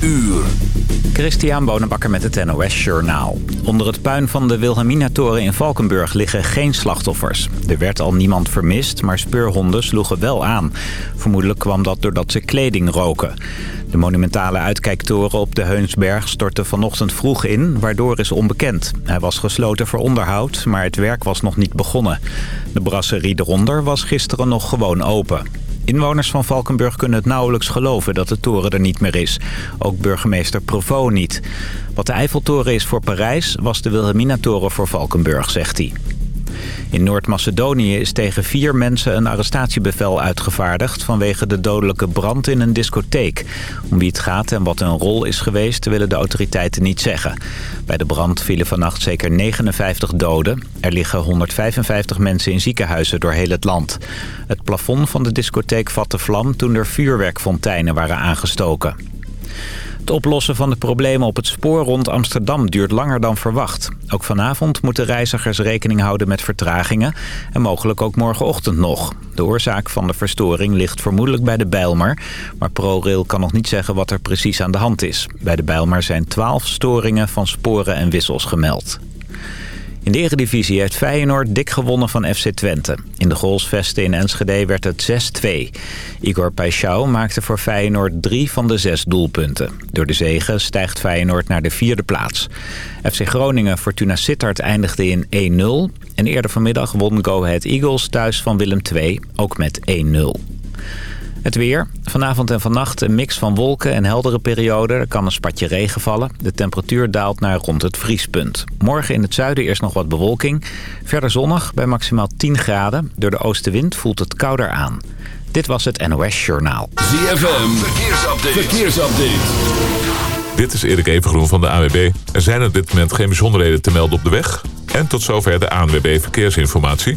uur. Christian Bonenbakker met het NOS Journaal. Onder het puin van de Wilhelmina-toren in Valkenburg liggen geen slachtoffers. Er werd al niemand vermist, maar speurhonden sloegen wel aan. Vermoedelijk kwam dat doordat ze kleding roken. De monumentale uitkijktoren op de Heunsberg stortte vanochtend vroeg in, waardoor is onbekend. Hij was gesloten voor onderhoud, maar het werk was nog niet begonnen. De brasserie eronder was gisteren nog gewoon open. Inwoners van Valkenburg kunnen het nauwelijks geloven dat de toren er niet meer is. Ook burgemeester Provo niet. Wat de Eiffeltoren is voor Parijs, was de Wilhelmina-toren voor Valkenburg, zegt hij. In Noord-Macedonië is tegen vier mensen een arrestatiebevel uitgevaardigd... vanwege de dodelijke brand in een discotheek. Om wie het gaat en wat hun rol is geweest willen de autoriteiten niet zeggen. Bij de brand vielen vannacht zeker 59 doden. Er liggen 155 mensen in ziekenhuizen door heel het land. Het plafond van de discotheek vatte vlam toen er vuurwerkfonteinen waren aangestoken. Het oplossen van de problemen op het spoor rond Amsterdam duurt langer dan verwacht. Ook vanavond moeten reizigers rekening houden met vertragingen en mogelijk ook morgenochtend nog. De oorzaak van de verstoring ligt vermoedelijk bij de Bijlmer, maar ProRail kan nog niet zeggen wat er precies aan de hand is. Bij de Bijlmer zijn 12 storingen van sporen en wissels gemeld. In de Eredivisie heeft Feyenoord dik gewonnen van FC Twente. In de goalsvesten in Enschede werd het 6-2. Igor Paixão maakte voor Feyenoord drie van de zes doelpunten. Door de zegen stijgt Feyenoord naar de vierde plaats. FC Groningen Fortuna Sittard eindigde in 1-0. En eerder vanmiddag won Go Ahead Eagles thuis van Willem II, ook met 1-0. Het weer. Vanavond en vannacht een mix van wolken en heldere perioden. Er kan een spatje regen vallen. De temperatuur daalt naar rond het vriespunt. Morgen in het zuiden eerst nog wat bewolking. Verder zonnig bij maximaal 10 graden. Door de oostenwind voelt het kouder aan. Dit was het NOS Journaal. ZFM. Verkeersupdate. Verkeersupdate. Dit is Erik Evengroen van de AWB. Er zijn op dit moment geen bijzonderheden te melden op de weg. En tot zover de ANWB Verkeersinformatie.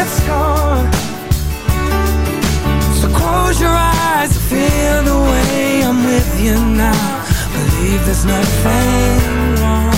it's gone. So close your eyes and feel the way I'm with you now. Believe there's nothing wrong.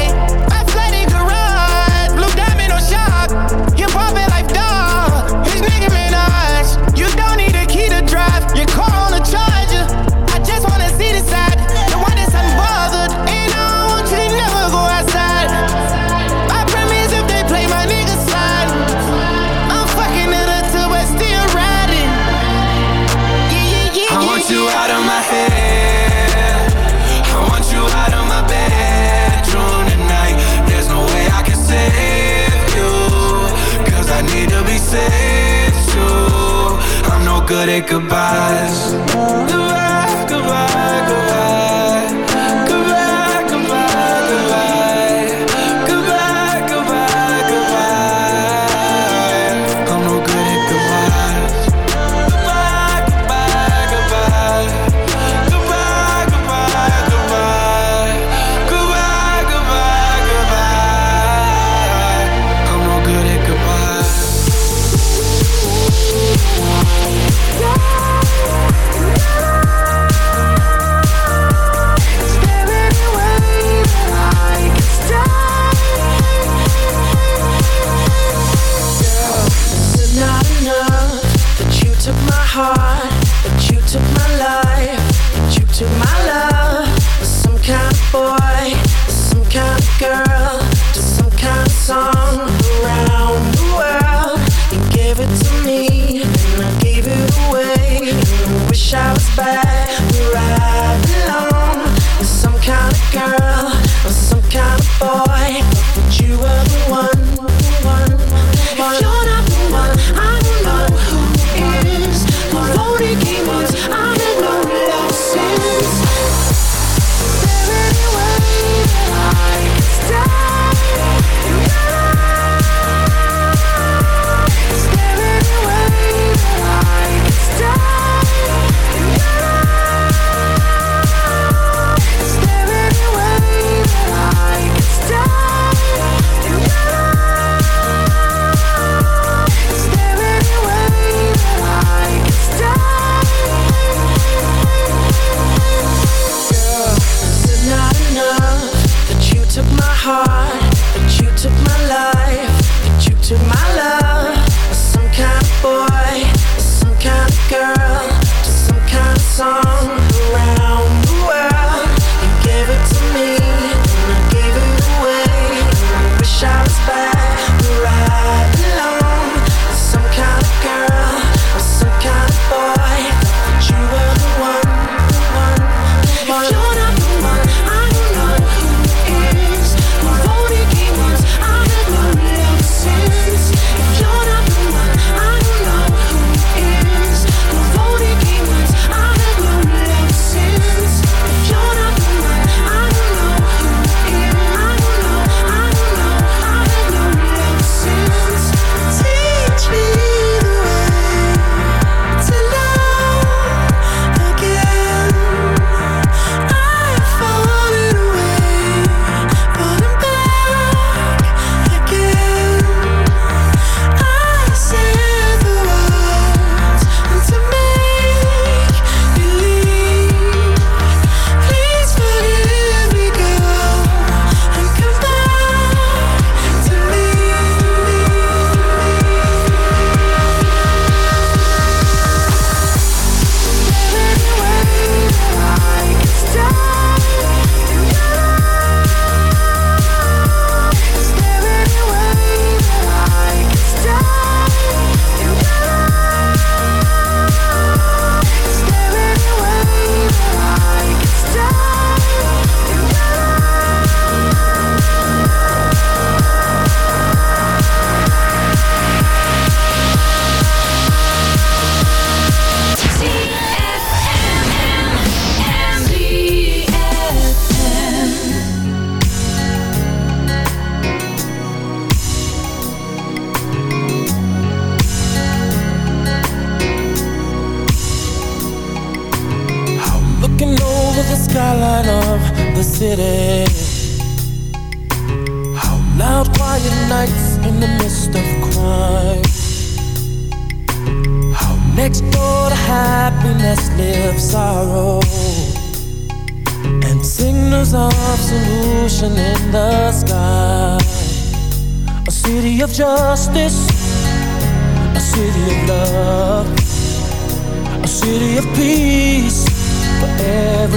you were the one.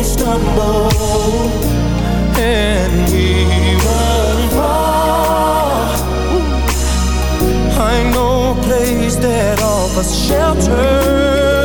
will stumble and we will fall. I know a place that offers shelter.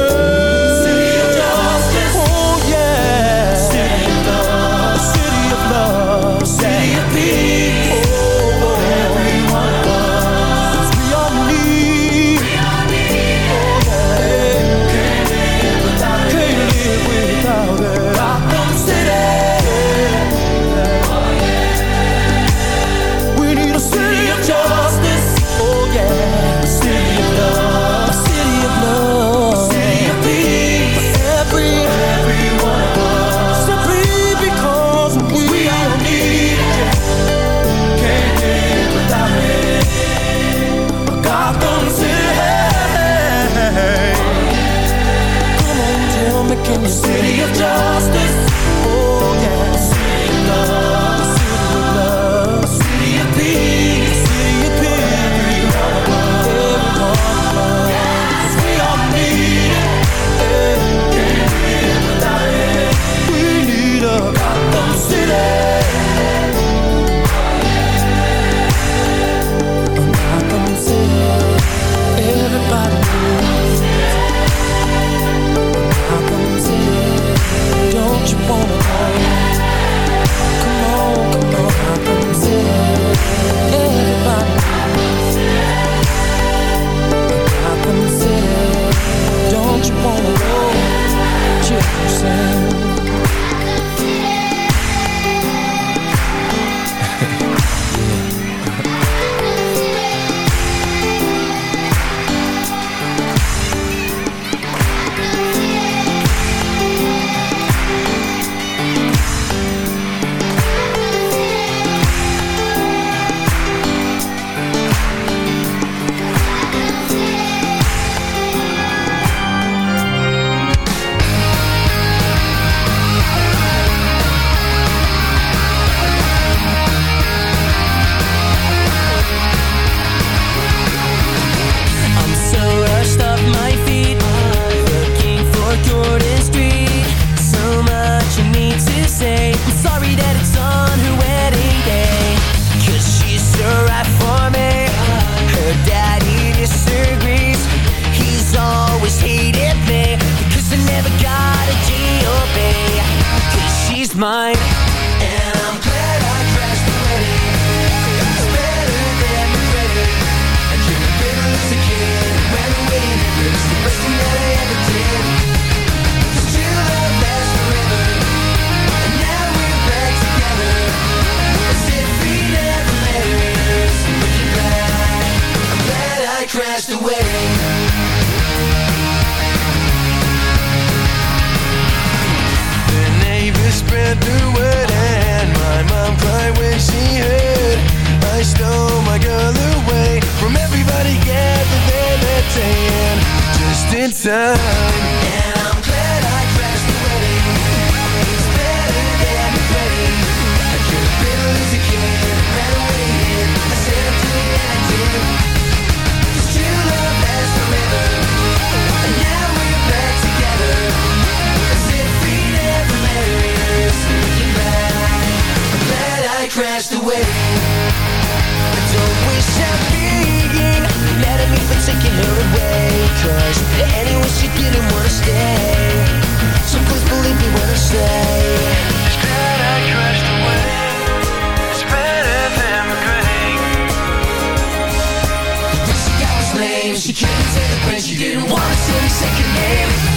second name.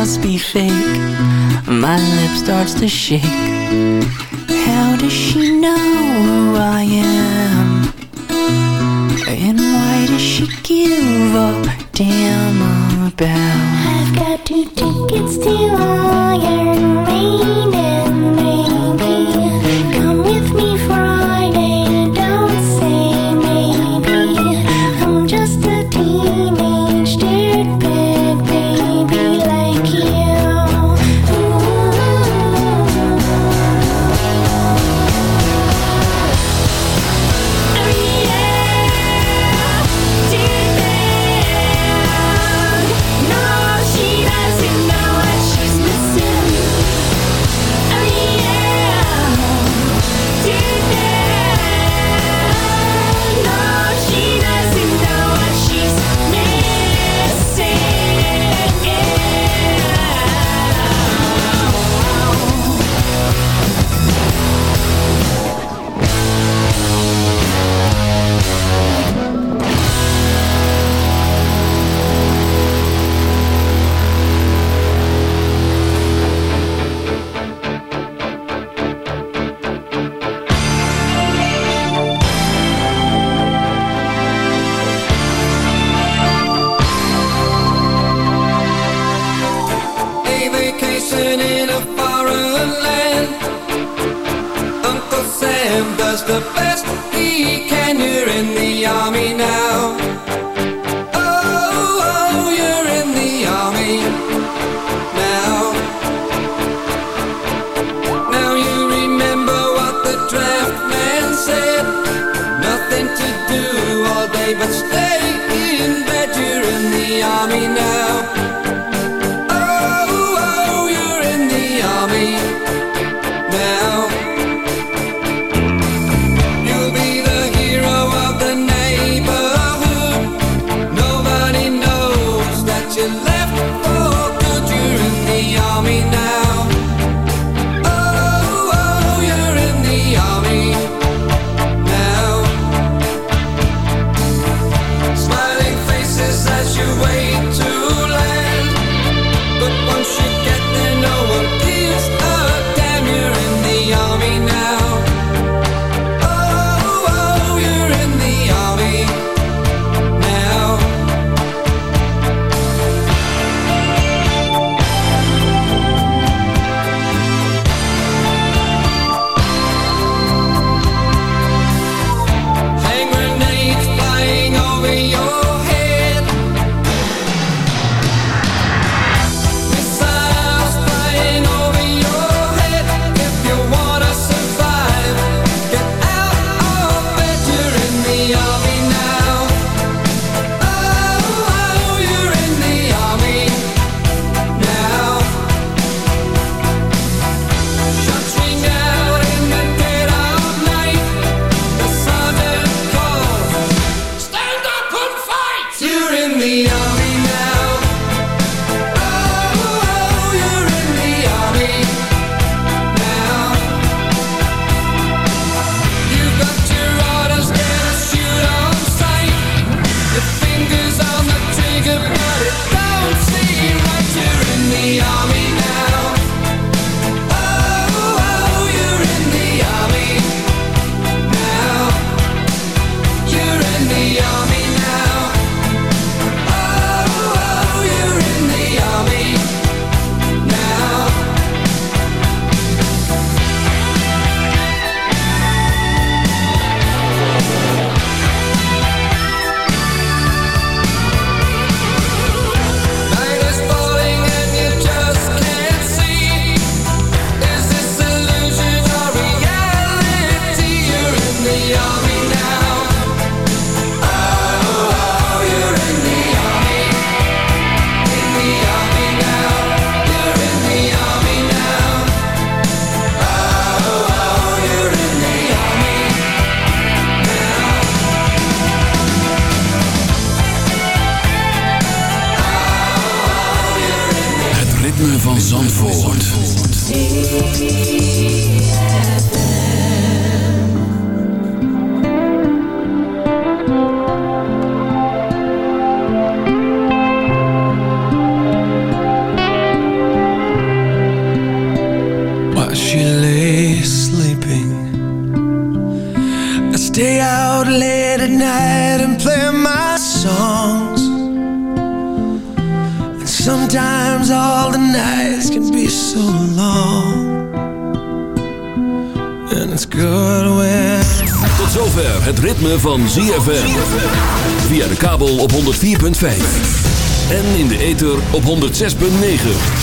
must be fake My lip starts to shake How does she know who I am? And why does she give a damn about? I've got two tickets to Iron Maiden